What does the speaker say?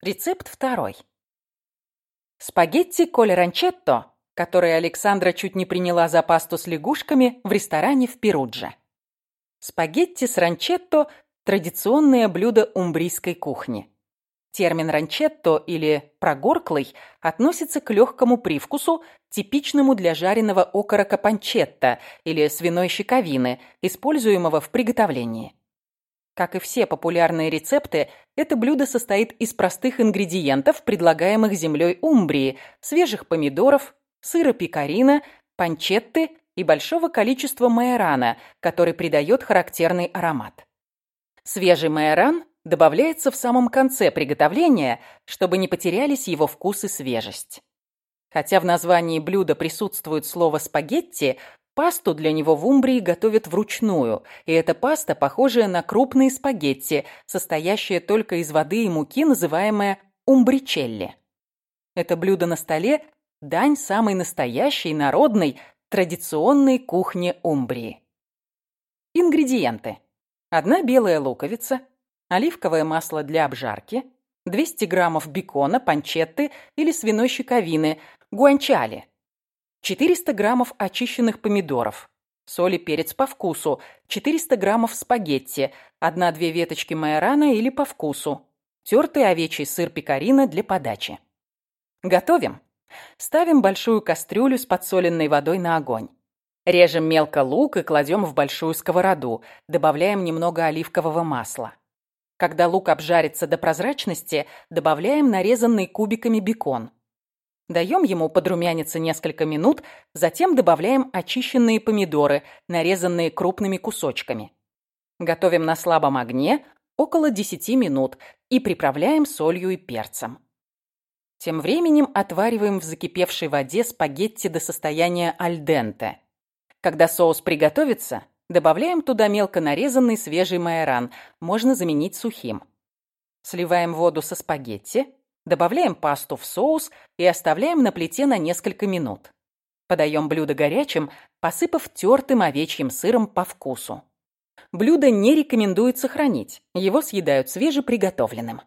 Рецепт второй. Спагетти коль ранчетто, которые Александра чуть не приняла за пасту с лягушками в ресторане в Перудже. Спагетти с ранчетто – традиционное блюдо умбрийской кухни. Термин ранчетто или прогорклый относится к легкому привкусу, типичному для жареного окорока панчетта или свиной щековины, используемого в приготовлении. Как и все популярные рецепты, это блюдо состоит из простых ингредиентов, предлагаемых землей Умбрии, свежих помидоров, сыра пекарина, панчетты и большого количества майорана, который придает характерный аромат. Свежий майоран добавляется в самом конце приготовления, чтобы не потерялись его вкус и свежесть. Хотя в названии блюда присутствует слово «спагетти», Пасту для него в Умбрии готовят вручную, и эта паста похожая на крупные спагетти, состоящая только из воды и муки, называемая умбричелли. Это блюдо на столе – дань самой настоящей, народной, традиционной кухни Умбрии. Ингредиенты. Одна белая луковица, оливковое масло для обжарки, 200 граммов бекона, панчетты или свиной щековины, гуанчали, 400 граммов очищенных помидоров, соль и перец по вкусу, 400 граммов спагетти, 1-2 веточки майорана или по вкусу, тертый овечий сыр пекарина для подачи. Готовим. Ставим большую кастрюлю с подсоленной водой на огонь. Режем мелко лук и кладем в большую сковороду. Добавляем немного оливкового масла. Когда лук обжарится до прозрачности, добавляем нарезанный кубиками бекон. Даем ему подрумяниться несколько минут, затем добавляем очищенные помидоры, нарезанные крупными кусочками. Готовим на слабом огне около 10 минут и приправляем солью и перцем. Тем временем отвариваем в закипевшей воде спагетти до состояния альденте. Когда соус приготовится, добавляем туда мелко нарезанный свежий майоран, можно заменить сухим. Сливаем воду со спагетти, Добавляем пасту в соус и оставляем на плите на несколько минут. Подаем блюдо горячим, посыпав тертым овечьим сыром по вкусу. Блюдо не рекомендуется хранить, его съедают свежеприготовленным.